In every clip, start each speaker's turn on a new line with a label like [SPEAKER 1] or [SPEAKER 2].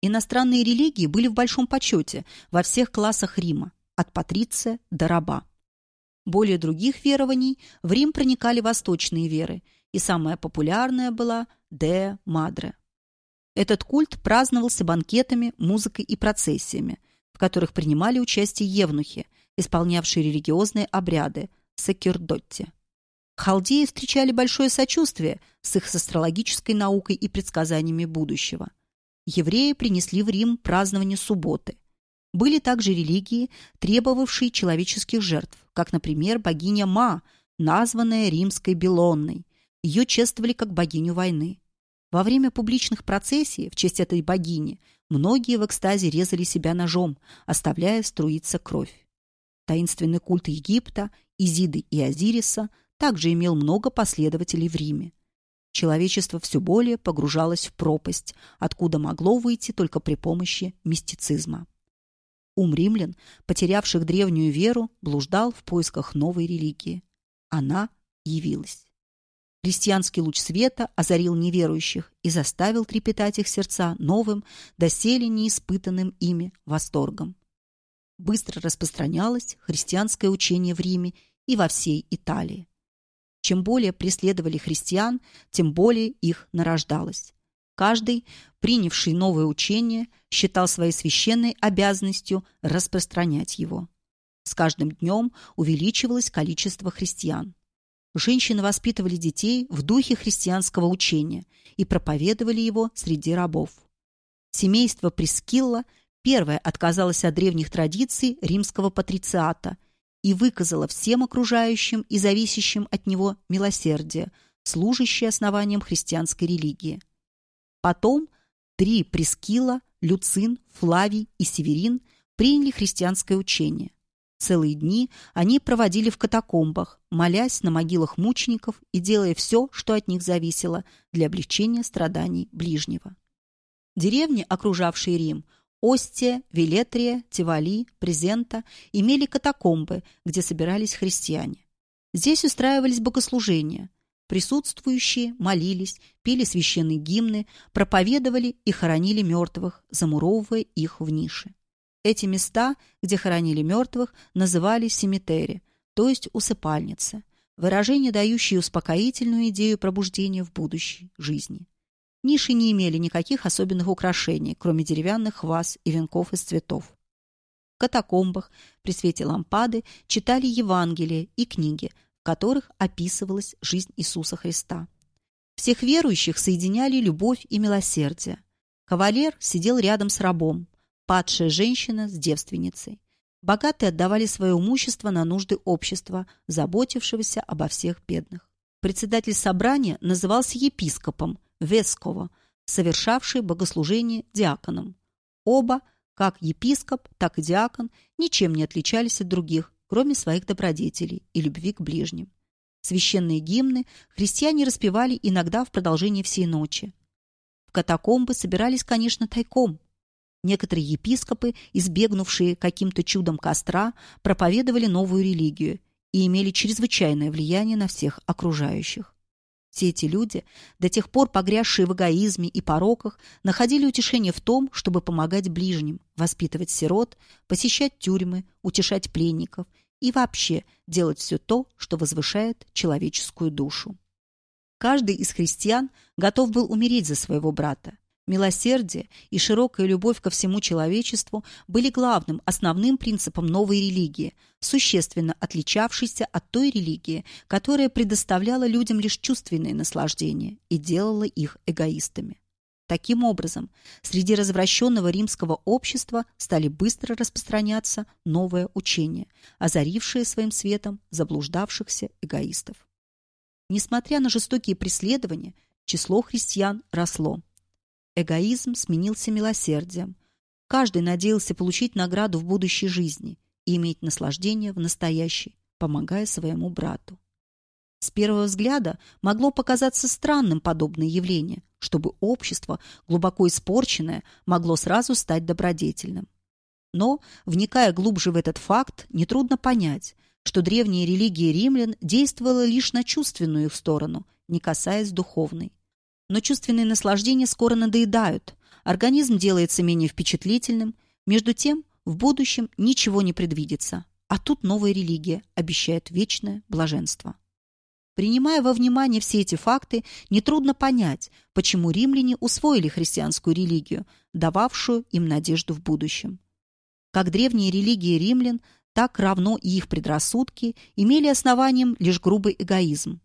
[SPEAKER 1] Иностранные религии были в большом почете во всех классах Рима, от патриция до раба. Более других верований в Рим проникали восточные веры, и самая популярная была Де Мадре. Этот культ праздновался банкетами, музыкой и процессиями, в которых принимали участие евнухи, исполнявшие религиозные обряды, сакердотти. Халдеи встречали большое сочувствие с их астрологической наукой и предсказаниями будущего. Евреи принесли в Рим празднование субботы. Были также религии, требовавшие человеческих жертв, как, например, богиня Ма, названная римской Белонной. Ее чествовали как богиню войны. Во время публичных процессий в честь этой богини многие в экстазе резали себя ножом, оставляя струиться кровь. Таинственный культ Египта, Изиды и Азириса также имел много последователей в Риме. Человечество все более погружалось в пропасть, откуда могло выйти только при помощи мистицизма. Ум римлян, потерявших древнюю веру, блуждал в поисках новой религии. Она явилась. Христианский луч света озарил неверующих и заставил трепетать их сердца новым, доселе неиспытанным ими восторгом. Быстро распространялось христианское учение в Риме и во всей Италии. Чем более преследовали христиан, тем более их нарождалось. Каждый, принявший новое учение, считал своей священной обязанностью распространять его. С каждым днем увеличивалось количество христиан. Женщины воспитывали детей в духе христианского учения и проповедовали его среди рабов. Семейство Прескилла первое отказалось от древних традиций римского патрициата – и выказала всем окружающим и зависящим от него милосердие, служащее основанием христианской религии. Потом три Прескила, Люцин, Флавий и Северин приняли христианское учение. Целые дни они проводили в катакомбах, молясь на могилах мучеников и делая все, что от них зависело, для облегчения страданий ближнего. Деревни, окружавшие Рим, Остия, Велетрия, Тивали, Презента имели катакомбы, где собирались христиане. Здесь устраивались богослужения. Присутствующие молились, пели священные гимны, проповедовали и хоронили мертвых, замуровывая их в ниши. Эти места, где хоронили мертвых, называли семитери, то есть усыпальницы, выражение, дающее успокоительную идею пробуждения в будущей жизни. Ниши не имели никаких особенных украшений, кроме деревянных ваз и венков из цветов. В катакомбах при свете лампады читали Евангелия и книги, в которых описывалась жизнь Иисуса Христа. Всех верующих соединяли любовь и милосердие. Кавалер сидел рядом с рабом, падшая женщина с девственницей. Богатые отдавали свое имущество на нужды общества, заботившегося обо всех бедных. Председатель собрания назывался епископом, Вескова, совершавший богослужение диаконом. Оба, как епископ, так и диакон, ничем не отличались от других, кроме своих добродетелей и любви к ближним. Священные гимны христиане распевали иногда в продолжении всей ночи. В катакомбы собирались, конечно, тайком. Некоторые епископы, избегнувшие каким-то чудом костра, проповедовали новую религию и имели чрезвычайное влияние на всех окружающих. Все эти люди, до тех пор погрязшие в эгоизме и пороках, находили утешение в том, чтобы помогать ближним, воспитывать сирот, посещать тюрьмы, утешать пленников и вообще делать все то, что возвышает человеческую душу. Каждый из христиан готов был умереть за своего брата. Милосердие и широкая любовь ко всему человечеству были главным, основным принципом новой религии, существенно отличавшейся от той религии, которая предоставляла людям лишь чувственные наслаждения и делала их эгоистами. Таким образом, среди развращенного римского общества стали быстро распространяться новое учение, озарившее своим светом заблуждавшихся эгоистов. Несмотря на жестокие преследования, число христиан росло. Эгоизм сменился милосердием. Каждый надеялся получить награду в будущей жизни и иметь наслаждение в настоящей, помогая своему брату. С первого взгляда могло показаться странным подобное явление, чтобы общество, глубоко испорченное, могло сразу стать добродетельным. Но, вникая глубже в этот факт, нетрудно понять, что древняя религия римлян действовала лишь на чувственную их сторону, не касаясь духовной. Но чувственные наслаждения скоро надоедают, организм делается менее впечатлительным, между тем в будущем ничего не предвидится, а тут новая религия обещает вечное блаженство. Принимая во внимание все эти факты, нетрудно понять, почему римляне усвоили христианскую религию, дававшую им надежду в будущем. Как древние религии римлян, так равно и их предрассудки имели основанием лишь грубый эгоизм.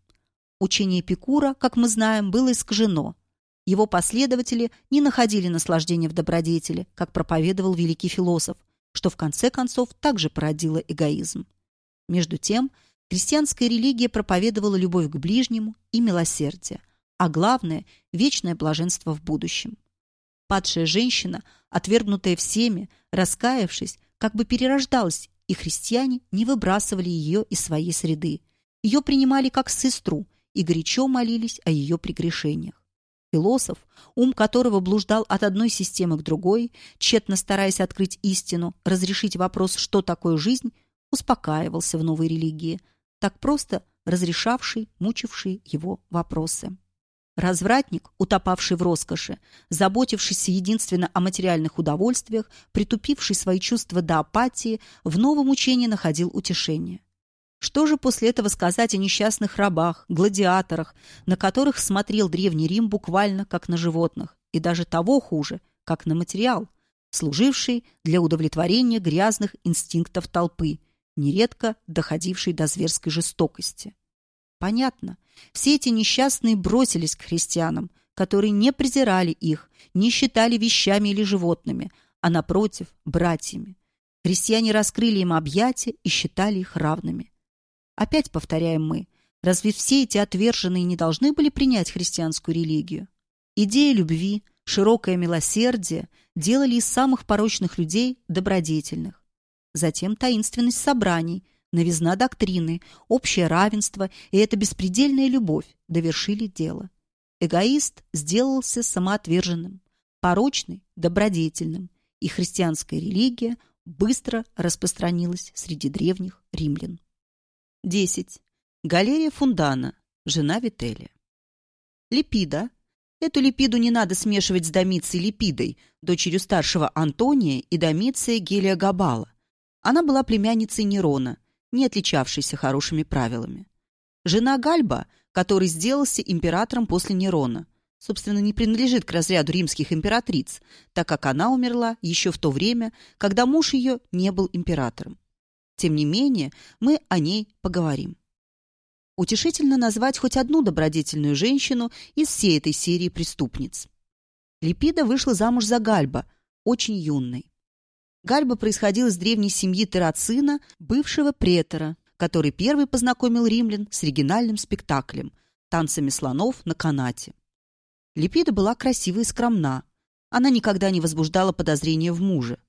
[SPEAKER 1] Учение Эпикура, как мы знаем, было искажено. Его последователи не находили наслаждения в добродетели, как проповедовал великий философ, что в конце концов также породило эгоизм. Между тем, христианская религия проповедовала любовь к ближнему и милосердие, а главное – вечное блаженство в будущем. Падшая женщина, отвергнутая всеми, раскаявшись, как бы перерождалась, и христиане не выбрасывали ее из своей среды. Ее принимали как сестру и горячо молились о ее прегрешениях. Философ, ум которого блуждал от одной системы к другой, тщетно стараясь открыть истину, разрешить вопрос, что такое жизнь, успокаивался в новой религии, так просто разрешавший мучившие его вопросы. Развратник, утопавший в роскоши, заботившийся единственно о материальных удовольствиях, притупивший свои чувства до апатии, в новом учении находил утешение. Что же после этого сказать о несчастных рабах, гладиаторах, на которых смотрел Древний Рим буквально как на животных, и даже того хуже, как на материал, служивший для удовлетворения грязных инстинктов толпы, нередко доходивший до зверской жестокости? Понятно, все эти несчастные бросились к христианам, которые не презирали их, не считали вещами или животными, а, напротив, братьями. Христиане раскрыли им объятия и считали их равными. Опять повторяем мы, разве все эти отверженные не должны были принять христианскую религию? Идея любви, широкое милосердие делали из самых порочных людей добродетельных. Затем таинственность собраний, новизна доктрины, общее равенство и эта беспредельная любовь довершили дело. Эгоист сделался самоотверженным, порочный – добродетельным, и христианская религия быстро распространилась среди древних римлян. 10. Галерия Фундана, жена Вителия. Липида. Эту Липиду не надо смешивать с Домицией Липидой, дочерью старшего Антония и Домиция Гелия Габала. Она была племянницей Нерона, не отличавшейся хорошими правилами. Жена Гальба, который сделался императором после Нерона, собственно, не принадлежит к разряду римских императриц, так как она умерла еще в то время, когда муж ее не был императором. Тем не менее, мы о ней поговорим. Утешительно назвать хоть одну добродетельную женщину из всей этой серии преступниц. Липида вышла замуж за Гальба, очень юной. Гальба происходил из древней семьи Террацина, бывшего претора, который первый познакомил римлян с оригинальным спектаклем «Танцами слонов на канате». Липида была красива и скромна. Она никогда не возбуждала подозрения в муже.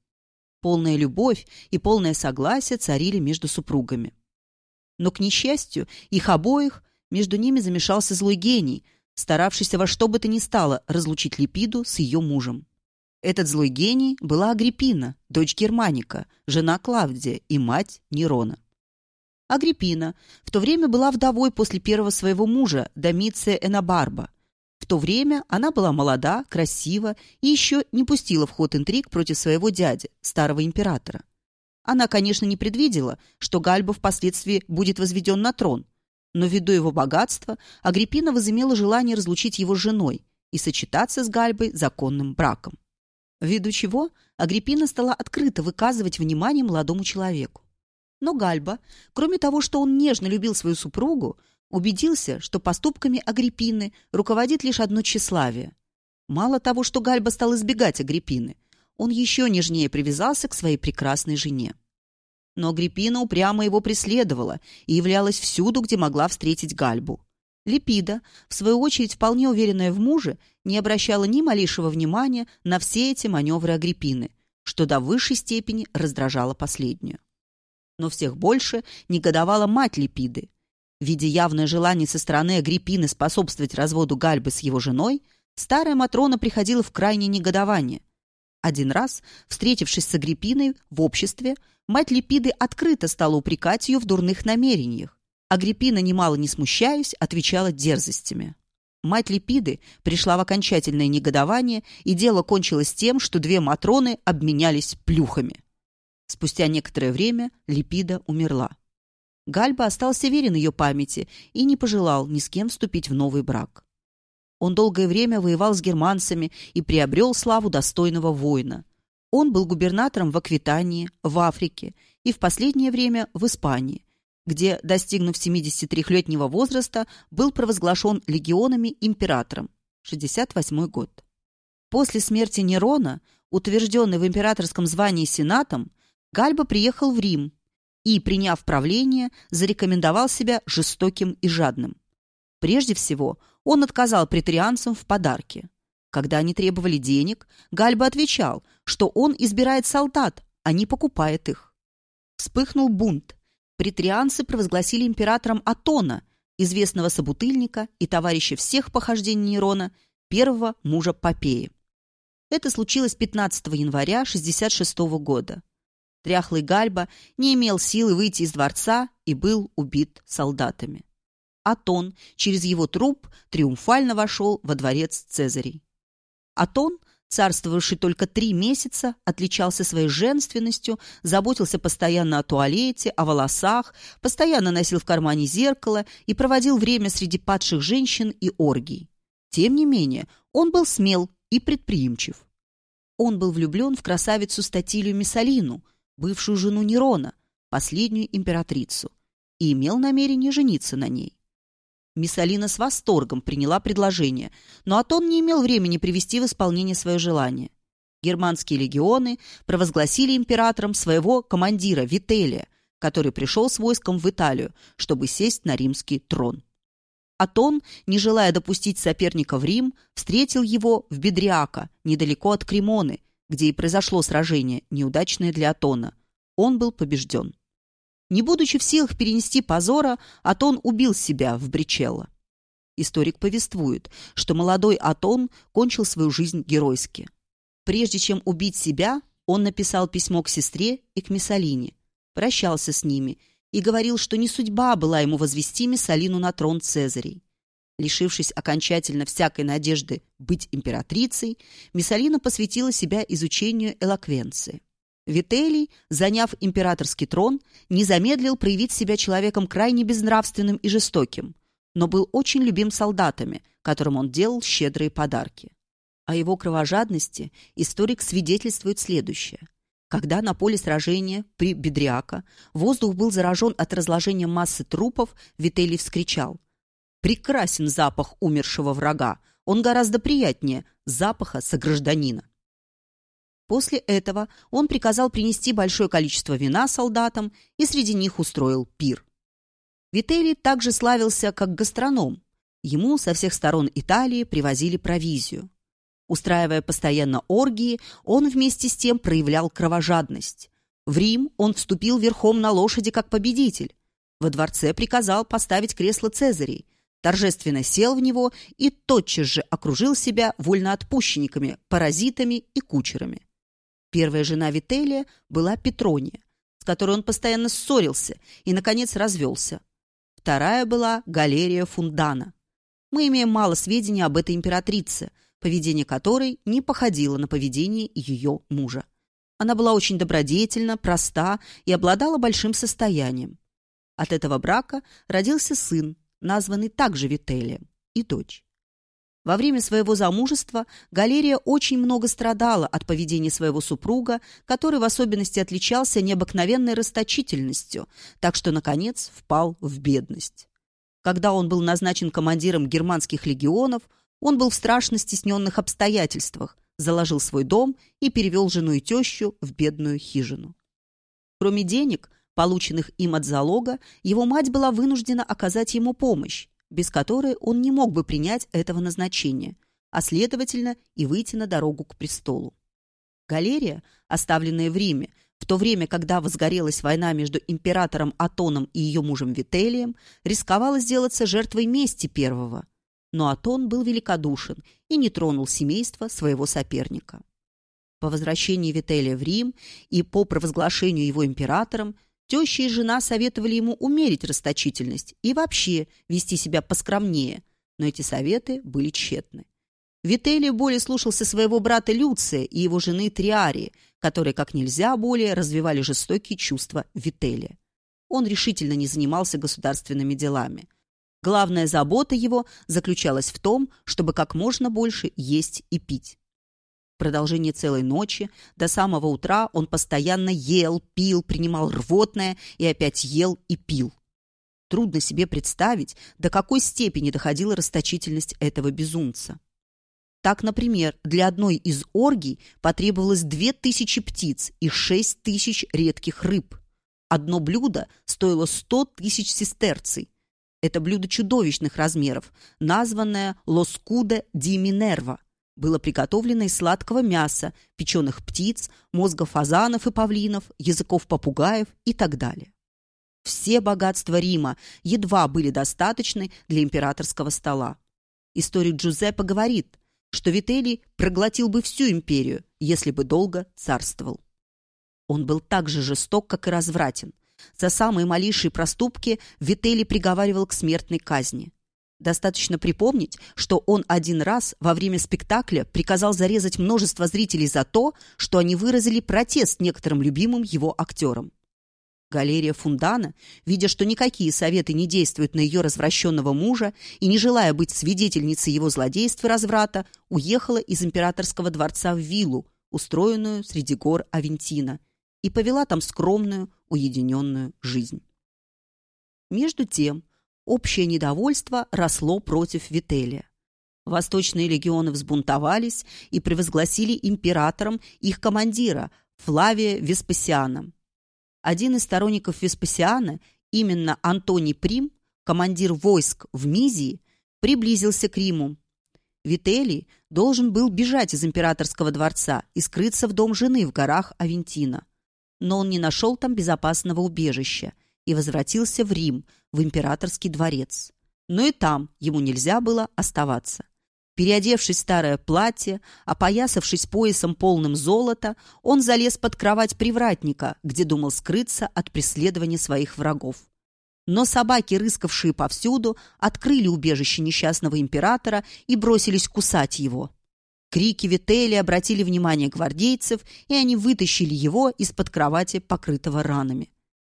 [SPEAKER 1] Полная любовь и полное согласие царили между супругами. Но, к несчастью, их обоих между ними замешался злой гений, старавшийся во что бы то ни стало разлучить Липиду с ее мужем. Этот злой гений была Агриппина, дочь Германика, жена Клавдия и мать Нерона. Агриппина в то время была вдовой после первого своего мужа, Домиция Энабарба, в то время она была молода, красива и еще не пустила в ход интриг против своего дяди, старого императора. Она, конечно, не предвидела, что Гальба впоследствии будет возведен на трон, но ввиду его богатства Агриппина возымела желание разлучить его с женой и сочетаться с Гальбой законным браком. Ввиду чего Агриппина стала открыто выказывать внимание молодому человеку. Но Гальба, кроме того, что он нежно любил свою супругу, убедился, что поступками Агриппины руководит лишь одно тщеславие. Мало того, что Гальба стал избегать Агриппины, он еще нежнее привязался к своей прекрасной жене. Но Агриппина упрямо его преследовала и являлась всюду, где могла встретить Гальбу. Липида, в свою очередь вполне уверенная в муже, не обращала ни малейшего внимания на все эти маневры Агриппины, что до высшей степени раздражало последнюю. Но всех больше негодовала мать Липиды, Видя явное желание со стороны Агриппины способствовать разводу Гальбы с его женой, старая Матрона приходила в крайнее негодование. Один раз, встретившись с Агриппиной в обществе, мать Липиды открыто стала упрекать ее в дурных намерениях. Агриппина, немало не смущаясь, отвечала дерзостями. мать Липиды пришла в окончательное негодование, и дело кончилось тем, что две Матроны обменялись плюхами. Спустя некоторое время Липида умерла. Гальба остался верен ее памяти и не пожелал ни с кем вступить в новый брак. Он долгое время воевал с германцами и приобрел славу достойного воина. Он был губернатором в Аквитании, в Африке и в последнее время в Испании, где, достигнув 73-летнего возраста, был провозглашен легионами императором. 68 год. После смерти Нерона, утвержденный в императорском звании сенатом, Гальба приехал в Рим и, приняв правление, зарекомендовал себя жестоким и жадным. Прежде всего, он отказал претарианцам в подарке. Когда они требовали денег, Гальба отвечал, что он избирает солдат, а не покупает их. Вспыхнул бунт. Претарианцы провозгласили императором Атона, известного собутыльника и товарища всех похождений Нерона, первого мужа Попеи. Это случилось 15 января 66 года. Тряхлый Гальба не имел силы выйти из дворца и был убит солдатами. Атон через его труп триумфально вошел во дворец Цезарей. Атон, царствовавший только три месяца, отличался своей женственностью, заботился постоянно о туалете, о волосах, постоянно носил в кармане зеркало и проводил время среди падших женщин и оргий. Тем не менее, он был смел и предприимчив. Он был влюблен в красавицу Статилию Миссалину, бывшую жену Нерона, последнюю императрицу, и имел намерение жениться на ней. Миссалина с восторгом приняла предложение, но Атон не имел времени привести в исполнение свое желание. Германские легионы провозгласили императором своего командира Вителия, который пришел с войском в Италию, чтобы сесть на римский трон. Атон, не желая допустить соперника в Рим, встретил его в Бедриака, недалеко от Кремоны, где и произошло сражение, неудачное для Атона. Он был побежден. Не будучи в силах перенести позора, Атон убил себя в Бричелло. Историк повествует, что молодой Атон кончил свою жизнь геройски. Прежде чем убить себя, он написал письмо к сестре и к Миссалине, прощался с ними и говорил, что не судьба была ему возвести Миссалину на трон Цезарей. Лишившись окончательно всякой надежды быть императрицей, Миссалина посвятила себя изучению элоквенции. Вителий, заняв императорский трон, не замедлил проявить себя человеком крайне безнравственным и жестоким, но был очень любим солдатами, которым он делал щедрые подарки. О его кровожадности историк свидетельствует следующее. Когда на поле сражения при Бедриака воздух был заражен от разложения массы трупов, Вителий вскричал Прекрасен запах умершего врага. Он гораздо приятнее запаха согражданина. После этого он приказал принести большое количество вина солдатам и среди них устроил пир. Вителий также славился как гастроном. Ему со всех сторон Италии привозили провизию. Устраивая постоянно оргии, он вместе с тем проявлял кровожадность. В Рим он вступил верхом на лошади как победитель. Во дворце приказал поставить кресло Цезарей, торжественно сел в него и тотчас же окружил себя вольноотпущенниками, паразитами и кучерами. Первая жена Вителия была Петрония, с которой он постоянно ссорился и, наконец, развелся. Вторая была Галерия Фундана. Мы имеем мало сведений об этой императрице, поведение которой не походило на поведение ее мужа. Она была очень добродетельна, проста и обладала большим состоянием. От этого брака родился сын, названный также Вителием, и дочь. Во время своего замужества Галерия очень много страдала от поведения своего супруга, который в особенности отличался необыкновенной расточительностью, так что, наконец, впал в бедность. Когда он был назначен командиром германских легионов, он был в страшно стесненных обстоятельствах, заложил свой дом и перевел жену и тещу в бедную хижину. Кроме денег, полученных им от залога, его мать была вынуждена оказать ему помощь, без которой он не мог бы принять этого назначения, а следовательно и выйти на дорогу к престолу. Галерия, оставленная в Риме, в то время, когда возгорелась война между императором Атоном и ее мужем Вителием, рисковала сделаться жертвой мести первого. Но Атон был великодушен и не тронул семейство своего соперника. По возвращении Вителия в Рим и по провозглашению его императором Теща и жена советовали ему умерить расточительность и вообще вести себя поскромнее, Но эти советы были тщетны. Вителий более слушался своего брата Люция и его жены Триарии, которые как нельзя более развивали жестокие чувства Вителия. Он решительно не занимался государственными делами. Главная забота его заключалась в том, чтобы как можно больше есть и пить. Продолжении целой ночи до самого утра он постоянно ел, пил, принимал рвотное и опять ел и пил. Трудно себе представить, до какой степени доходила расточительность этого безумца. Так, например, для одной из оргий потребовалось две тысячи птиц и шесть тысяч редких рыб. Одно блюдо стоило сто тысяч сестерций. Это блюдо чудовищных размеров, названное «лоскуде ди Минерва», было приготовлено из сладкого мяса, печеных птиц, мозга фазанов и павлинов, языков попугаев и так далее. Все богатства Рима едва были достаточны для императорского стола. Историк Джузеппе говорит, что Вителий проглотил бы всю империю, если бы долго царствовал. Он был так же жесток, как и развратен. За самые малейшие проступки Вителий приговаривал к смертной казни. Достаточно припомнить, что он один раз во время спектакля приказал зарезать множество зрителей за то, что они выразили протест некоторым любимым его актерам. Галерия Фундана, видя, что никакие советы не действуют на ее развращенного мужа и не желая быть свидетельницей его злодейств и разврата, уехала из императорского дворца в виллу, устроенную среди гор Авентина, и повела там скромную, уединенную жизнь. Между тем, общее недовольство росло против Вителия. Восточные легионы взбунтовались и превозгласили императором их командира Флавия Веспасиана. Один из сторонников Веспасиана, именно Антоний Прим, командир войск в Мизии, приблизился к Риму. Вителий должен был бежать из императорского дворца и скрыться в дом жены в горах Авентина. Но он не нашел там безопасного убежища и возвратился в Рим, в императорский дворец. Но и там ему нельзя было оставаться. Переодевшись в старое платье, опоясавшись поясом полным золота, он залез под кровать привратника, где думал скрыться от преследования своих врагов. Но собаки, рыскавшие повсюду, открыли убежище несчастного императора и бросились кусать его. Крики Вители обратили внимание гвардейцев, и они вытащили его из-под кровати, покрытого ранами.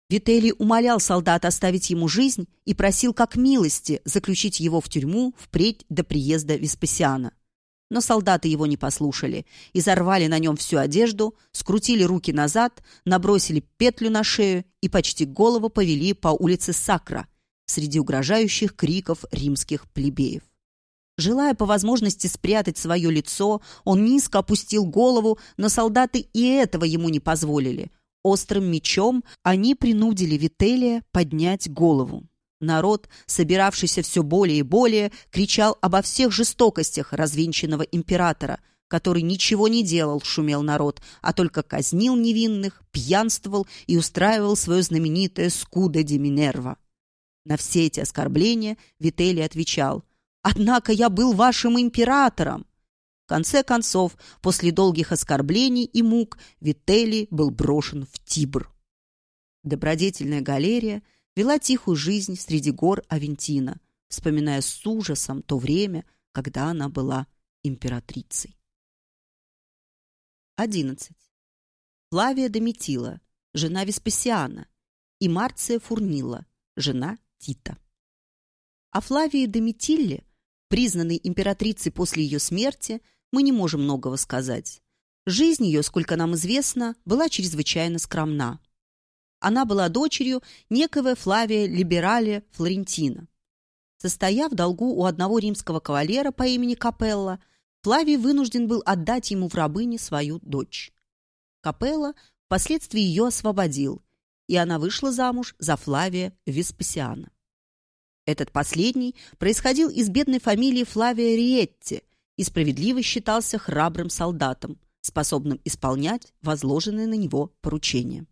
[SPEAKER 1] Вителий умолял солдат оставить ему жизнь и просил как милости заключить его в тюрьму впредь до приезда Веспасиана. Но солдаты его не послушали, изорвали на нем всю одежду, скрутили руки назад, набросили петлю на шею и почти голову повели по улице Сакра среди угрожающих криков римских плебеев. Желая по возможности спрятать свое лицо, он низко опустил голову, но солдаты и этого ему не позволили – Острым мечом они принудили Вителия поднять голову. Народ, собиравшийся все более и более, кричал обо всех жестокостях развенчанного императора, который ничего не делал, шумел народ, а только казнил невинных, пьянствовал и устраивал свое знаменитое «скудо де Минерва». На все эти оскорбления Вителий отвечал «Однако я был вашим императором!» В конце концов, после долгих оскорблений и мук, Вителли был брошен в Тибр. Добродетельная галерия вела тихую жизнь среди гор Авентина, вспоминая с ужасом то время, когда она была императрицей. 11. Флавия Дометила, жена Веспасиана, и Марция Фурнила, жена Тита. О Флавии Дометилле, признанной императрицей после ее смерти, мы не можем многого сказать. Жизнь ее, сколько нам известно, была чрезвычайно скромна. Она была дочерью некого Флавия Либералия Флорентина. Состояв в долгу у одного римского кавалера по имени Капелла, Флавий вынужден был отдать ему в рабыне свою дочь. Капелла впоследствии ее освободил, и она вышла замуж за Флавия Веспасиана. Этот последний происходил из бедной фамилии Флавия Риетти – и справедливо считался храбрым солдатом, способным исполнять возложенные на него поручения.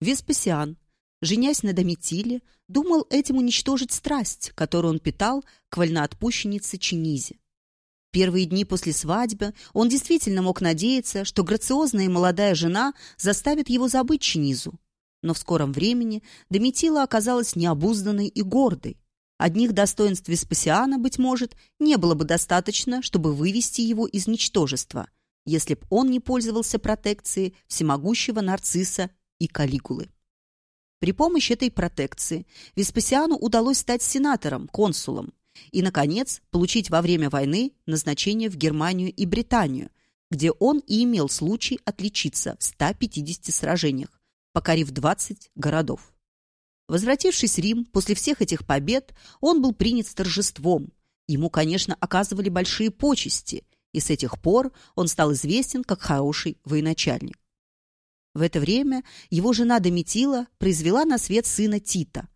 [SPEAKER 1] Веспасиан, женясь на Дометиле, думал этим уничтожить страсть, которую он питал к вольноотпущеннице Чинизе. Первые дни после свадьбы он действительно мог надеяться, что грациозная и молодая жена заставит его забыть Чинизу. Но в скором времени Дометила оказалась необузданной и гордой. Одних достоинств Веспасиана, быть может, не было бы достаточно, чтобы вывести его из ничтожества, если б он не пользовался протекцией всемогущего нарцисса и Калигулы. При помощи этой протекции Веспасиану удалось стать сенатором, консулом и, наконец, получить во время войны назначение в Германию и Британию, где он и имел случай отличиться в 150 сражениях, покорив 20 городов. Возвратившись в Рим после всех этих побед, он был принят с торжеством. Ему, конечно, оказывали большие почести, и с этих пор он стал известен как хороший военачальник. В это время его жена Доmitила произвела на свет сына Тита.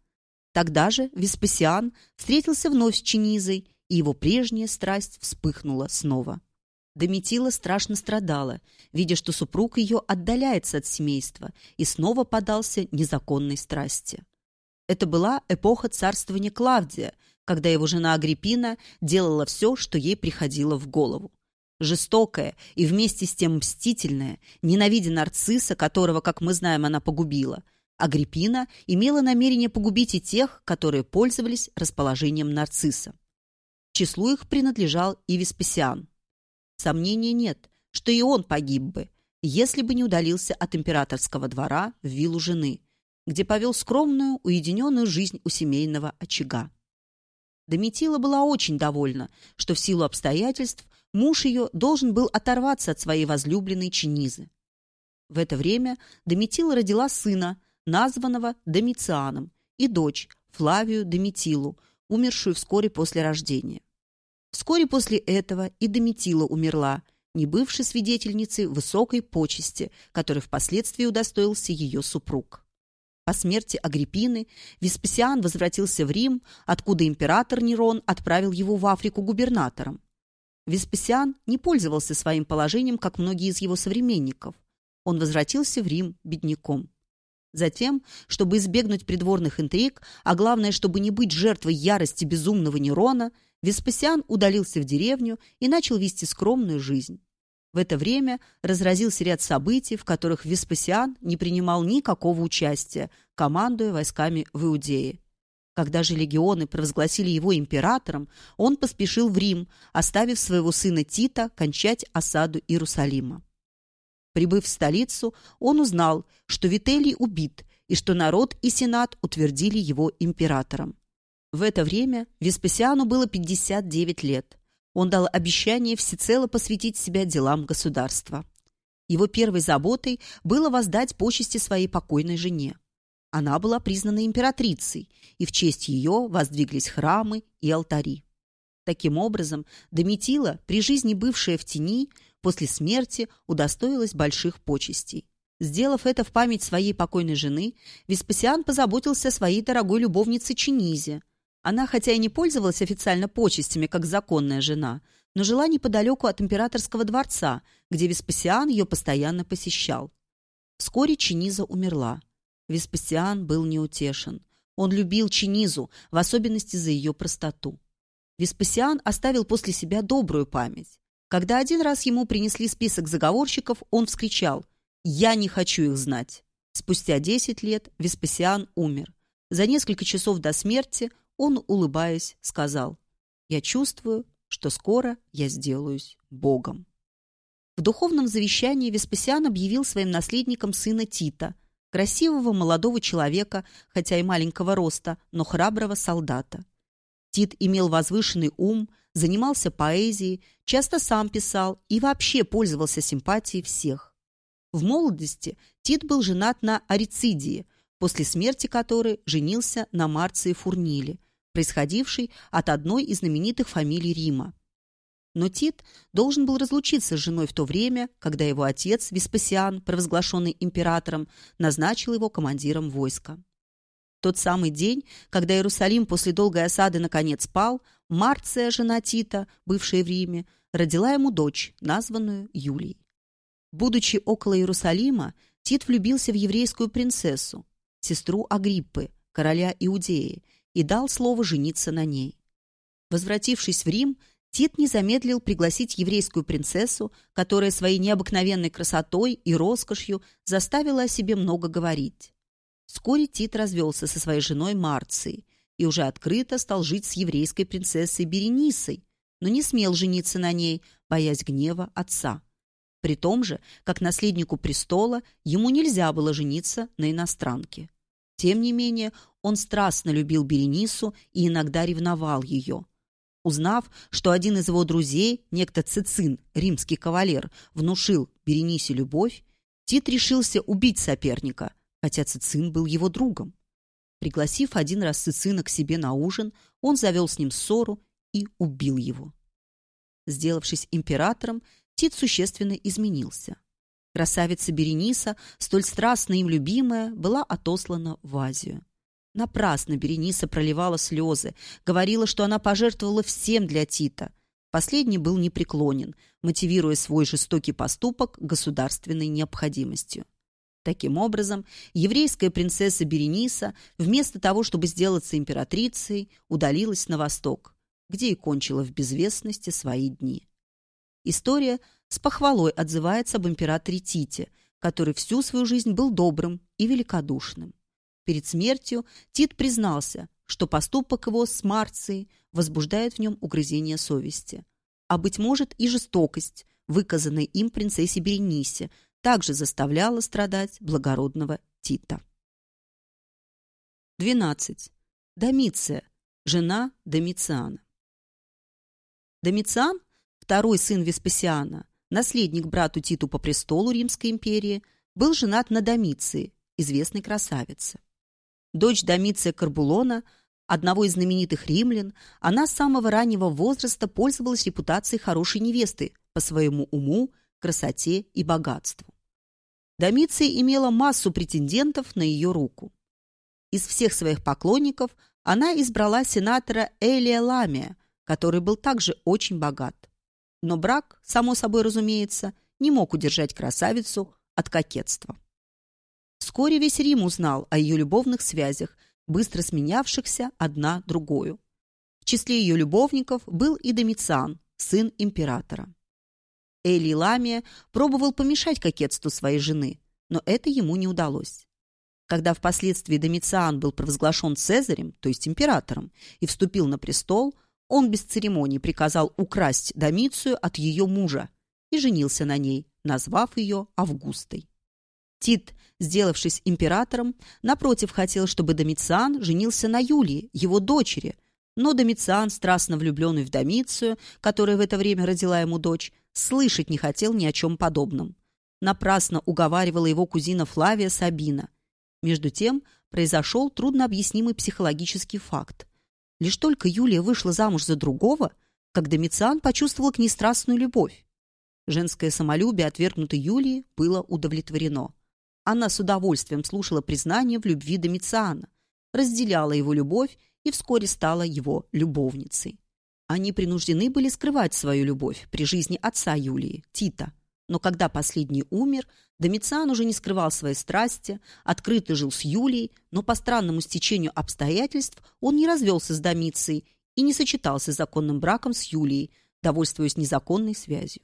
[SPEAKER 1] Тогда же Веспасиан встретился вновь с Чинизой, и его прежняя страсть вспыхнула снова. Доmitила страшно страдала, видя, что супруг ее отдаляется от семейства и снова подался незаконной страсти. Это была эпоха царствования Клавдия, когда его жена Агриппина делала все, что ей приходило в голову. Жестокая и вместе с тем мстительная, ненавидя нарцисса, которого, как мы знаем, она погубила, Агриппина имела намерение погубить и тех, которые пользовались расположением нарцисса. К числу их принадлежал и Веспасиан. Сомнений нет, что и он погиб бы, если бы не удалился от императорского двора в виллу жены – где повел скромную, уединенную жизнь у семейного очага. Доmitила была очень довольна, что в силу обстоятельств муж ее должен был оторваться от своей возлюбленной Чинизы. В это время Доmitила родила сына, названного Домицианом, и дочь Флавию Доmitилу, умершую вскоре после рождения. Вскоре после этого и Доmitила умерла, не бывшей свидетельницей высокой почести, которой впоследствии удостоился ее супруг. По смерти Агриппины Веспасиан возвратился в Рим, откуда император Нерон отправил его в Африку губернатором. Веспасиан не пользовался своим положением, как многие из его современников. Он возвратился в Рим бедняком. Затем, чтобы избегнуть придворных интриг, а главное, чтобы не быть жертвой ярости безумного Нерона, Веспасиан удалился в деревню и начал вести скромную жизнь. В это время разразился ряд событий, в которых Веспасиан не принимал никакого участия, командуя войсками в Иудее. Когда же легионы провозгласили его императором, он поспешил в Рим, оставив своего сына Тита кончать осаду Иерусалима. Прибыв в столицу, он узнал, что Вителий убит и что народ и сенат утвердили его императором. В это время Веспасиану было 59 лет. Он дал обещание всецело посвятить себя делам государства. Его первой заботой было воздать почести своей покойной жене. Она была признана императрицей, и в честь ее воздвиглись храмы и алтари. Таким образом, Доmitила, при жизни бывшая в тени, после смерти удостоилась больших почестей. Сделав это в память своей покойной жены, Веспасиан позаботился о своей дорогой любовнице Чинизе, она, хотя и не пользовалась официально почестями, как законная жена, но жила неподалеку от императорского дворца, где Веспасиан ее постоянно посещал. Вскоре Чиниза умерла. Веспасиан был неутешен. Он любил Чинизу, в особенности за ее простоту. Веспасиан оставил после себя добрую память. Когда один раз ему принесли список заговорщиков, он вскричал «Я не хочу их знать». Спустя десять лет Веспасиан умер. За несколько часов до смерти он, улыбаясь, сказал, «Я чувствую, что скоро я сделаюсь Богом». В духовном завещании Веспасиан объявил своим наследником сына Тита, красивого молодого человека, хотя и маленького роста, но храброго солдата. Тит имел возвышенный ум, занимался поэзией, часто сам писал и вообще пользовался симпатией всех. В молодости Тит был женат на Арицидии, после смерти которой женился на Марции Фурниле, происходившей от одной из знаменитых фамилий Рима. Но Тит должен был разлучиться с женой в то время, когда его отец, Веспасиан, провозглашенный императором, назначил его командиром войска. тот самый день, когда Иерусалим после долгой осады наконец пал, Марция, жена Тита, бывшая в Риме, родила ему дочь, названную Юлией. Будучи около Иерусалима, Тит влюбился в еврейскую принцессу, сестру Агриппы, короля Иудеи, и дал слово жениться на ней. Возвратившись в Рим, Тит не замедлил пригласить еврейскую принцессу, которая своей необыкновенной красотой и роскошью заставила о себе много говорить. Вскоре Тит развелся со своей женой Марцией, и уже открыто стал жить с еврейской принцессой Беренисой, но не смел жениться на ней, боясь гнева отца. При том же, как наследнику престола, ему нельзя было жениться на иностранке. Тем не менее, он страстно любил Беренису и иногда ревновал ее. Узнав, что один из его друзей, некто Цицин, римский кавалер, внушил Беренисе любовь, Тит решился убить соперника, хотя Цицин был его другом. Пригласив один раз Цицина к себе на ужин, он завел с ним ссору и убил его. Сделавшись императором, Тит существенно изменился. Красавица Берениса, столь страстно им любимая, была отослана в Азию. Напрасно Берениса проливала слезы, говорила, что она пожертвовала всем для Тита. Последний был непреклонен, мотивируя свой жестокий поступок государственной необходимостью. Таким образом, еврейская принцесса Берениса, вместо того, чтобы сделаться императрицей, удалилась на восток, где и кончила в безвестности свои дни. История с похвалой отзывается об императоре Тите, который всю свою жизнь был добрым и великодушным. Перед смертью Тит признался, что поступок его с Марцией возбуждает в нем угрызение совести, а, быть может, и жестокость, выказанная им принцессе Беренисе, также заставляла страдать благородного Тита. 12. Домиция, жена Домициана. Домициан второй сын Веспасиана, наследник брату Титу по престолу Римской империи, был женат на Домиции, известной красавице. Дочь Домиция Карбулона, одного из знаменитых римлян, она с самого раннего возраста пользовалась репутацией хорошей невесты по своему уму, красоте и богатству. Домиция имела массу претендентов на ее руку. Из всех своих поклонников она избрала сенатора Элия Ламия, который был также очень богат. Но брак, само собой разумеется, не мог удержать красавицу от кокетства. Вскоре весь Рим узнал о ее любовных связях, быстро сменявшихся одна другую. В числе ее любовников был и Домициан, сын императора. Эли Ламия пробовал помешать кокетству своей жены, но это ему не удалось. Когда впоследствии Домициан был провозглашен Цезарем, то есть императором, и вступил на престол, он без церемоний приказал украсть Домицию от ее мужа и женился на ней, назвав ее Августой. Тит, сделавшись императором, напротив хотел, чтобы Домициан женился на Юлии, его дочери, но Домициан, страстно влюбленный в Домицию, которая в это время родила ему дочь, слышать не хотел ни о чем подобном. Напрасно уговаривала его кузина Флавия Сабина. Между тем произошел труднообъяснимый психологический факт. Лишь только Юлия вышла замуж за другого, как Домициан почувствовал к ней страстную любовь. Женское самолюбие отвергнутой Юлии было удовлетворено. Она с удовольствием слушала признание в любви Домициана, разделяла его любовь и вскоре стала его любовницей. Они принуждены были скрывать свою любовь при жизни отца Юлии, Тита. Но когда последний умер, Домициан уже не скрывал своей страсти, открыто жил с Юлией, но по странному стечению обстоятельств он не развелся с Домицией и не сочетался законным браком с Юлией, довольствуясь незаконной связью.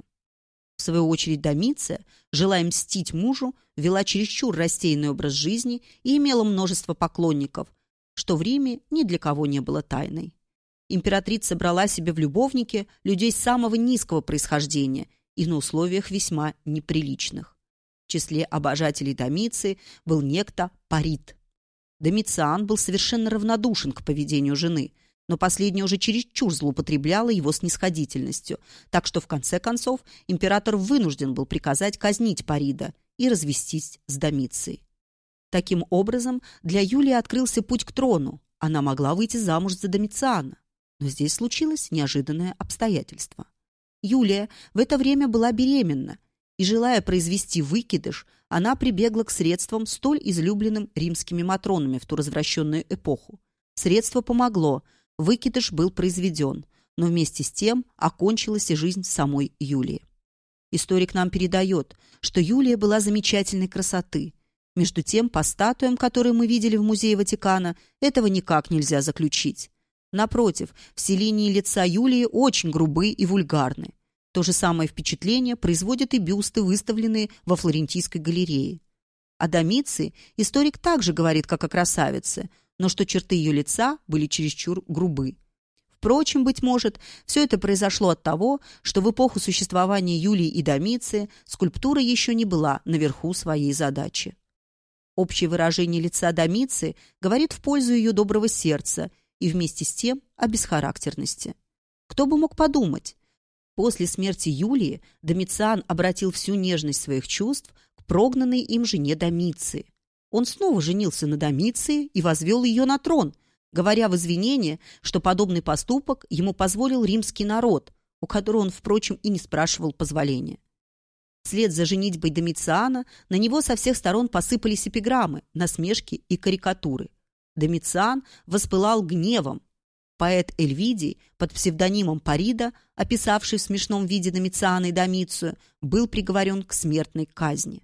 [SPEAKER 1] В свою очередь Домиция, желая мстить мужу, вела чересчур рассеянный образ жизни и имела множество поклонников, что в Риме ни для кого не было тайной. Императрица брала себе в любовники людей самого низкого происхождения и на условиях весьма неприличных. В числе обожателей Домиции был некто Парит. Домициан был совершенно равнодушен к поведению жены, но последняя уже чересчур злоупотребляла его снисходительностью, так что в конце концов император вынужден был приказать казнить Парида и развестись с Домицией. Таким образом, для Юлии открылся путь к трону. Она могла выйти замуж за Домициана. Но здесь случилось неожиданное обстоятельство. Юлия в это время была беременна и, желая произвести выкидыш, она прибегла к средствам, столь излюбленным римскими матронами в ту развращенную эпоху. Средство помогло, выкидыш был произведен, но вместе с тем окончилась и жизнь самой Юлии. Историк нам передает, что Юлия была замечательной красоты. Между тем, по статуям, которые мы видели в музее Ватикана, этого никак нельзя заключить. Напротив, все линии лица Юлии очень грубы и вульгарны. То же самое впечатление производят и бюсты, выставленные во Флорентийской галерее. О Домиции историк также говорит как о красавице, но что черты ее лица были чересчур грубы. Впрочем, быть может, все это произошло от того, что в эпоху существования Юлии и Домиции скульптура еще не была наверху своей задачи. Общее выражение лица Домиции говорит в пользу ее доброго сердца и вместе с тем о бесхарактерности. Кто бы мог подумать? После смерти Юлии Домициан обратил всю нежность своих чувств к прогнанной им жене Домиции. Он снова женился на Домиции и возвел ее на трон – говоря в извинение, что подобный поступок ему позволил римский народ, у которого он, впрочем, и не спрашивал позволения. Вслед за женитьбой Домициана на него со всех сторон посыпались эпиграммы, насмешки и карикатуры. Домициан воспылал гневом. Поэт Эльвидий под псевдонимом Парида, описавший в смешном виде Домициана и Домицию, был приговорен к смертной казни.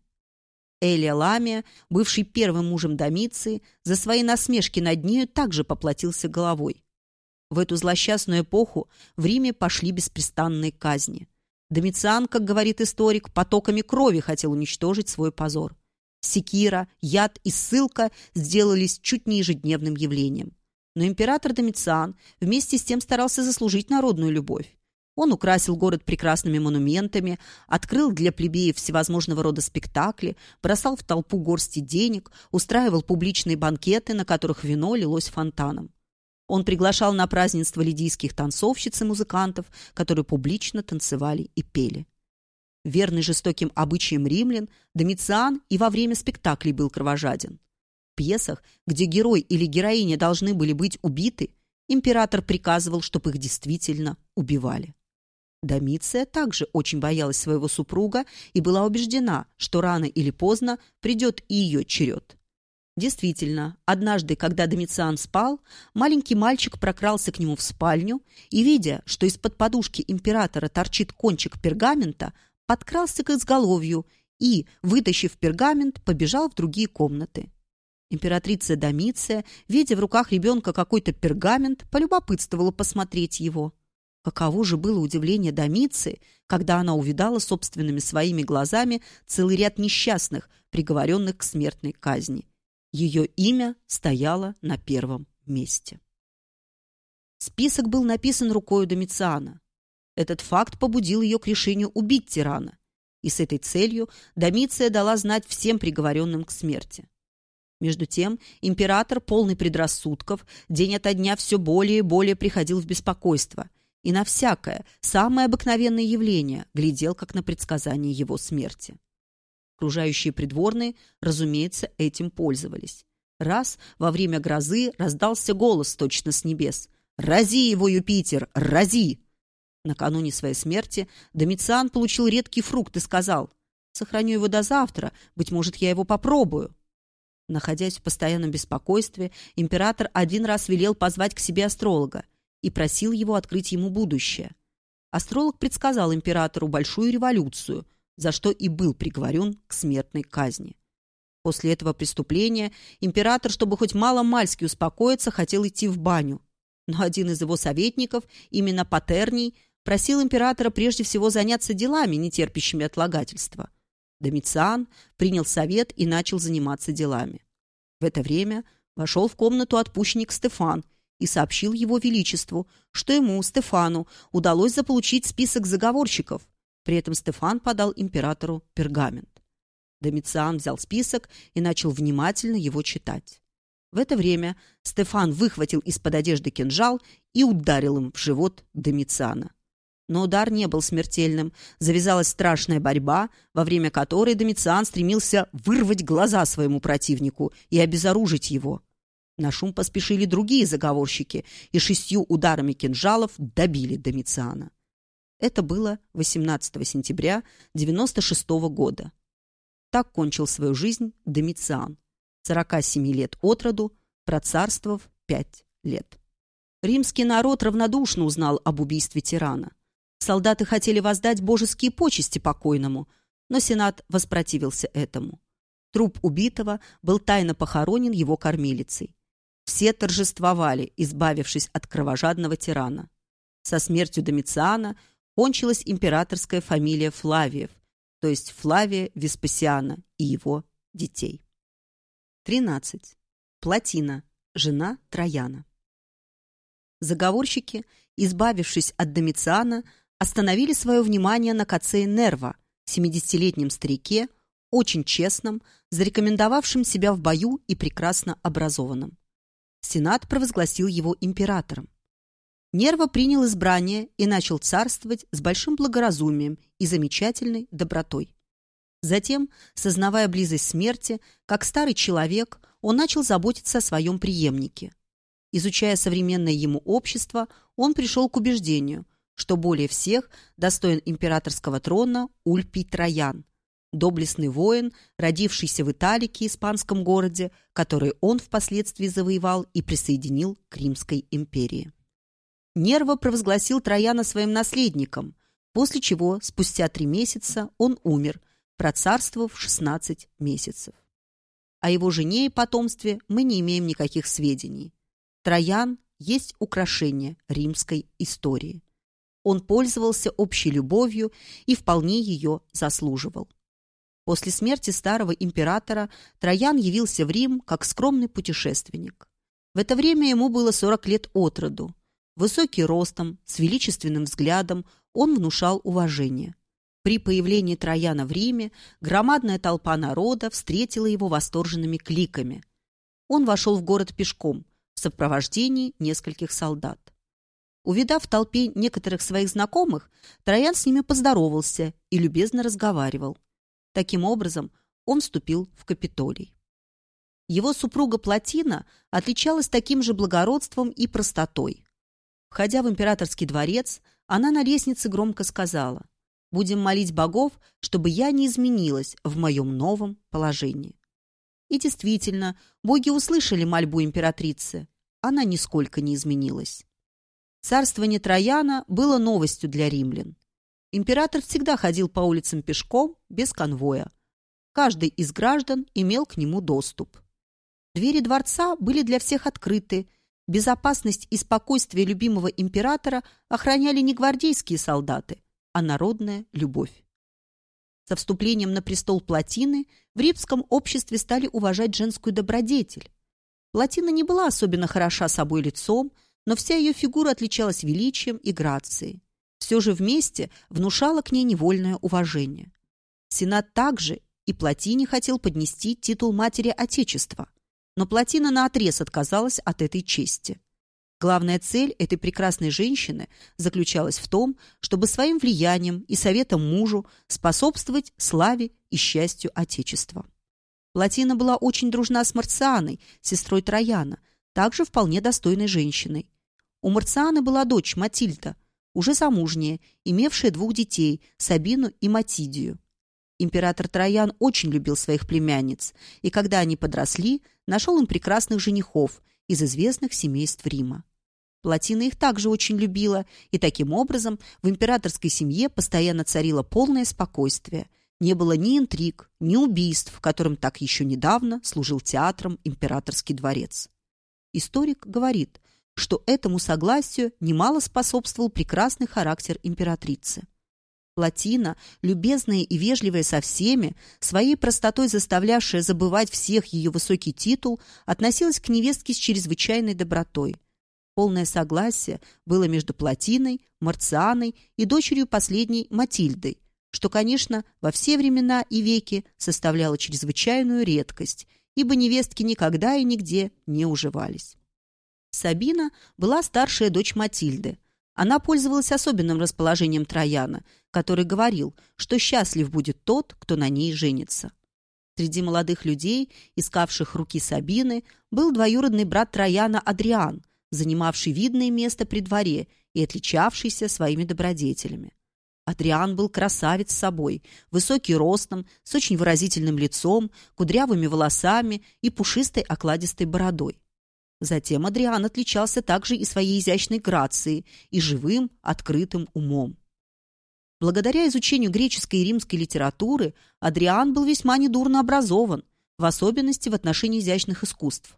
[SPEAKER 1] Элия Ламия, бывший первым мужем Домиции, за свои насмешки над нею также поплатился головой. В эту злосчастную эпоху в Риме пошли беспрестанные казни. Домициан, как говорит историк, потоками крови хотел уничтожить свой позор. Секира, яд и ссылка сделались чуть не ежедневным явлением. Но император Домициан вместе с тем старался заслужить народную любовь. Он украсил город прекрасными монументами, открыл для плебеев всевозможного рода спектакли, бросал в толпу горсти денег, устраивал публичные банкеты, на которых вино лилось фонтаном. Он приглашал на празднество лидийских танцовщиц и музыкантов, которые публично танцевали и пели. Верный жестоким обычаям римлян, Домициан и во время спектаклей был кровожаден. В пьесах, где герой или героиня должны были быть убиты, император приказывал, чтобы их действительно убивали. Домиция также очень боялась своего супруга и была убеждена, что рано или поздно придет и ее черед. Действительно, однажды, когда Домициан спал, маленький мальчик прокрался к нему в спальню и, видя, что из-под подушки императора торчит кончик пергамента, подкрался к изголовью и, вытащив пергамент, побежал в другие комнаты. Императрица Домиция, видя в руках ребенка какой-то пергамент, полюбопытствовала посмотреть его – Каково же было удивление Домицы, когда она увидала собственными своими глазами целый ряд несчастных, приговоренных к смертной казни. Ее имя стояло на первом месте. Список был написан рукой Домициана. Этот факт побудил ее к решению убить тирана, и с этой целью Домиция дала знать всем приговоренным к смерти. Между тем император, полный предрассудков, день ото дня все более и более приходил в беспокойство – и на всякое, самое обыкновенное явление глядел, как на предсказание его смерти. Окружающие придворные, разумеется, этим пользовались. Раз во время грозы раздался голос точно с небес. «Рази его, Юпитер! Рази!» Накануне своей смерти Домициан получил редкий фрукт и сказал, «Сохраню его до завтра, быть может, я его попробую». Находясь в постоянном беспокойстве, император один раз велел позвать к себе астролога и просил его открыть ему будущее. Астролог предсказал императору большую революцию, за что и был приговорен к смертной казни. После этого преступления император, чтобы хоть мало-мальски успокоиться, хотел идти в баню. Но один из его советников, именно Патерний, просил императора прежде всего заняться делами, не терпящими отлагательства. Домициан принял совет и начал заниматься делами. В это время вошел в комнату отпущенник Стефан и сообщил его величеству, что ему, Стефану, удалось заполучить список заговорщиков. При этом Стефан подал императору пергамент. Домициан взял список и начал внимательно его читать. В это время Стефан выхватил из-под одежды кинжал и ударил им в живот Домициана. Но удар не был смертельным. Завязалась страшная борьба, во время которой Домициан стремился вырвать глаза своему противнику и обезоружить его. На шум поспешили другие заговорщики и шестью ударами кинжалов добили Домициана. Это было 18 сентября 96 года. Так кончил свою жизнь Домициан, 47 лет от роду, процарствовав 5 лет. Римский народ равнодушно узнал об убийстве тирана. Солдаты хотели воздать божеские почести покойному, но Сенат воспротивился этому. Труп убитого был тайно похоронен его кормилицей. Все торжествовали, избавившись от кровожадного тирана. Со смертью Домициана кончилась императорская фамилия Флавиев, то есть Флавия Веспасиана и его детей. 13. Плотина. жена Трояна. Заговорщики, избавившись от Домициана, остановили свое внимание на Кацее Нерва, 70-летнем старике, очень честном, зарекомендовавшем себя в бою и прекрасно образованном. Сенат провозгласил его императором. Нерва принял избрание и начал царствовать с большим благоразумием и замечательной добротой. Затем, сознавая близость смерти, как старый человек, он начал заботиться о своем преемнике. Изучая современное ему общество, он пришел к убеждению, что более всех достоин императорского трона Ульпий Троян, доблестный воин, родившийся в Италике, испанском городе, который он впоследствии завоевал и присоединил к Римской империи. Нерва провозгласил Трояна своим наследником, после чего спустя три месяца он умер, процарствовав 16 месяцев. О его жене и потомстве мы не имеем никаких сведений. Троян есть украшение римской истории. Он пользовался общей любовью и вполне ее заслуживал. После смерти старого императора Троян явился в Рим как скромный путешественник. В это время ему было 40 лет от роду. Высокий ростом, с величественным взглядом, он внушал уважение. При появлении Трояна в Риме громадная толпа народа встретила его восторженными кликами. Он вошел в город пешком в сопровождении нескольких солдат. Увидав в толпе некоторых своих знакомых, Троян с ними поздоровался и любезно разговаривал. Таким образом, он вступил в Капитолий. Его супруга Платина отличалась таким же благородством и простотой. Входя в императорский дворец, она на лестнице громко сказала «Будем молить богов, чтобы я не изменилась в моем новом положении». И действительно, боги услышали мольбу императрицы. Она нисколько не изменилась. Царствование Трояна было новостью для римлян. Император всегда ходил по улицам пешком, без конвоя. Каждый из граждан имел к нему доступ. Двери дворца были для всех открыты. Безопасность и спокойствие любимого императора охраняли не гвардейские солдаты, а народная любовь. Со вступлением на престол Платины в римском обществе стали уважать женскую добродетель. Платина не была особенно хороша собой лицом, но вся ее фигура отличалась величием и грацией все же вместе внушало к ней невольное уважение. Сенат также и Платине хотел поднести титул матери Отечества, но Платина наотрез отказалась от этой чести. Главная цель этой прекрасной женщины заключалась в том, чтобы своим влиянием и советом мужу способствовать славе и счастью Отечества. Платина была очень дружна с Марцианой, сестрой Трояна, также вполне достойной женщиной. У Марцианы была дочь Матильда, уже замужняя, имевшая двух детей, Сабину и Матидию. Император Троян очень любил своих племянниц, и когда они подросли, нашел им прекрасных женихов из известных семейств Рима. Платина их также очень любила, и таким образом в императорской семье постоянно царило полное спокойствие. Не было ни интриг, ни убийств, которым так еще недавно служил театром императорский дворец. Историк говорит, что этому согласию немало способствовал прекрасный характер императрицы. Платина, любезная и вежливая со всеми, своей простотой заставлявшая забывать всех ее высокий титул, относилась к невестке с чрезвычайной добротой. Полное согласие было между Платиной, Марцианой и дочерью последней Матильдой, что, конечно, во все времена и веки составляло чрезвычайную редкость, ибо невестки никогда и нигде не уживались. Сабина была старшая дочь Матильды. Она пользовалась особенным расположением Трояна, который говорил, что счастлив будет тот, кто на ней женится. Среди молодых людей, искавших руки Сабины, был двоюродный брат Трояна Адриан, занимавший видное место при дворе и отличавшийся своими добродетелями. Адриан был красавец собой, высокий ростом, с очень выразительным лицом, кудрявыми волосами и пушистой окладистой бородой. Затем Адриан отличался также и своей изящной грацией и живым, открытым умом. Благодаря изучению греческой и римской литературы Адриан был весьма недурно образован, в особенности в отношении изящных искусств.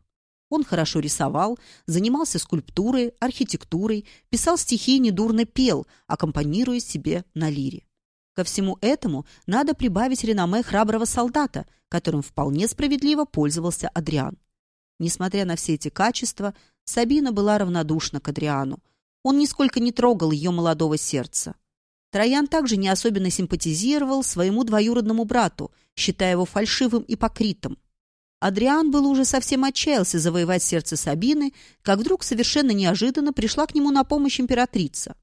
[SPEAKER 1] Он хорошо рисовал, занимался скульптурой, архитектурой, писал стихи и недурно пел, аккомпанируя себе на лире. Ко всему этому надо прибавить реноме храброго солдата, которым вполне справедливо пользовался Адриан. Несмотря на все эти качества, Сабина была равнодушна к Адриану. Он нисколько не трогал ее молодого сердца. Троян также не особенно симпатизировал своему двоюродному брату, считая его фальшивым ипокритом. Адриан был уже совсем отчаялся завоевать сердце Сабины, как вдруг совершенно неожиданно пришла к нему на помощь императрица.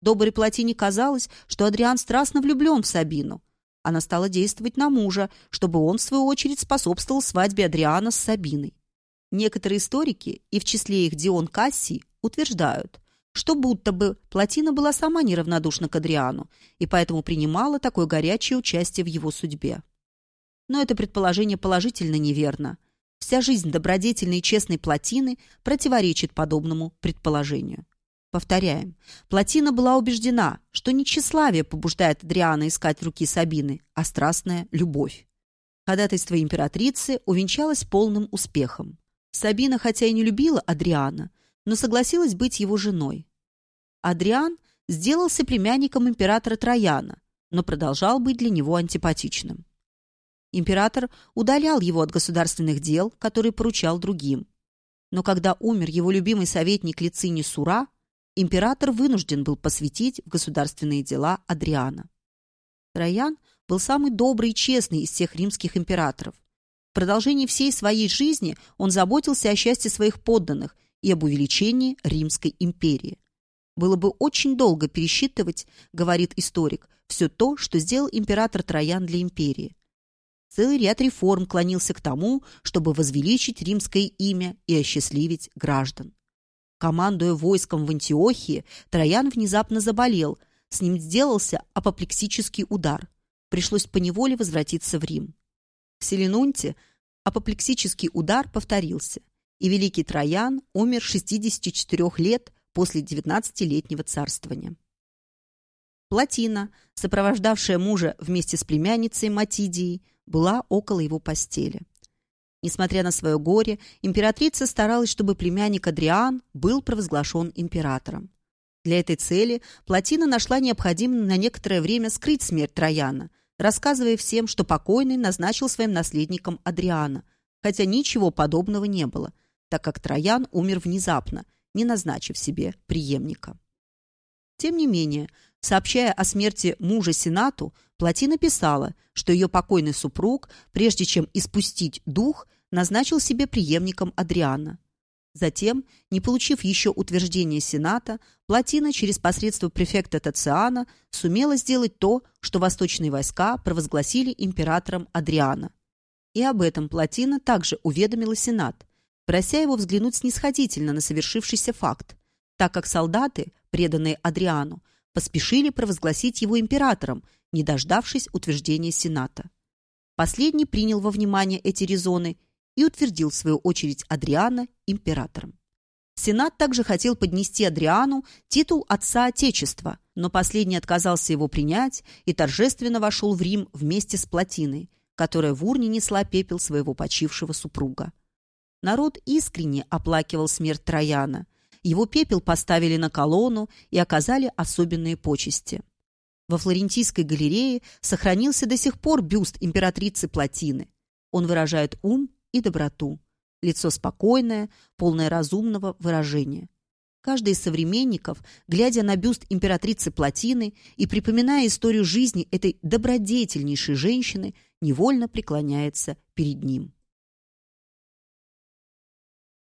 [SPEAKER 1] Доброй Платине казалось, что Адриан страстно влюблен в Сабину. Она стала действовать на мужа, чтобы он, в свою очередь, способствовал свадьбе Адриана с Сабиной. Некоторые историки, и в числе их Дион Кассий, утверждают, что будто бы Платина была сама неравнодушна к Адриану и поэтому принимала такое горячее участие в его судьбе. Но это предположение положительно неверно. Вся жизнь добродетельной и честной Платины противоречит подобному предположению. Повторяем, Платина была убеждена, что не тщеславие побуждает Адриана искать руки Сабины, а страстная любовь. Ходатайство императрицы увенчалось полным успехом. Сабина, хотя и не любила Адриана, но согласилась быть его женой. Адриан сделался племянником императора Трояна, но продолжал быть для него антипатичным. Император удалял его от государственных дел, которые поручал другим. Но когда умер его любимый советник Лицини Сура, император вынужден был посвятить в государственные дела Адриана. Троян был самый добрый и честный из всех римских императоров. Продолжении всей своей жизни он заботился о счастье своих подданных и об увеличении Римской империи. Было бы очень долго пересчитывать, говорит историк, все то, что сделал император Троян для империи. Целый ряд реформ клонился к тому, чтобы возвеличить римское имя и осчастливить граждан. Командуя войском в Антиохии, Троян внезапно заболел, с ним сделался апоплексический удар. Пришлось поневоле возвратиться в Рим. В Селенунте апоплексический удар повторился – и великий Троян умер 64 лет после 19-летнего царствования. Платина, сопровождавшая мужа вместе с племянницей Матидией, была около его постели. Несмотря на свое горе, императрица старалась, чтобы племянник Адриан был провозглашен императором. Для этой цели Платина нашла необходимым на некоторое время скрыть смерть Трояна, рассказывая всем, что покойный назначил своим наследником Адриана, хотя ничего подобного не было – так как Троян умер внезапно, не назначив себе преемника. Тем не менее, сообщая о смерти мужа Сенату, Платина писала, что ее покойный супруг, прежде чем испустить дух, назначил себе преемником Адриана. Затем, не получив еще утверждения Сената, Платина через посредство префекта Тациана сумела сделать то, что восточные войска провозгласили императором Адриана. И об этом Платина также уведомила Сенат, прося его взглянуть снисходительно на совершившийся факт, так как солдаты, преданные Адриану, поспешили провозгласить его императором, не дождавшись утверждения Сената. Последний принял во внимание эти резоны и утвердил, в свою очередь, Адриана императором. Сенат также хотел поднести Адриану титул отца Отечества, но последний отказался его принять и торжественно вошел в Рим вместе с Платиной, которая в урне несла пепел своего почившего супруга. Народ искренне оплакивал смерть Трояна. Его пепел поставили на колонну и оказали особенные почести. Во Флорентийской галерее сохранился до сих пор бюст императрицы Платины. Он выражает ум и доброту. Лицо спокойное, полное разумного выражения. Каждый из современников, глядя на бюст императрицы Платины и припоминая историю жизни этой добродетельнейшей женщины, невольно преклоняется перед ним.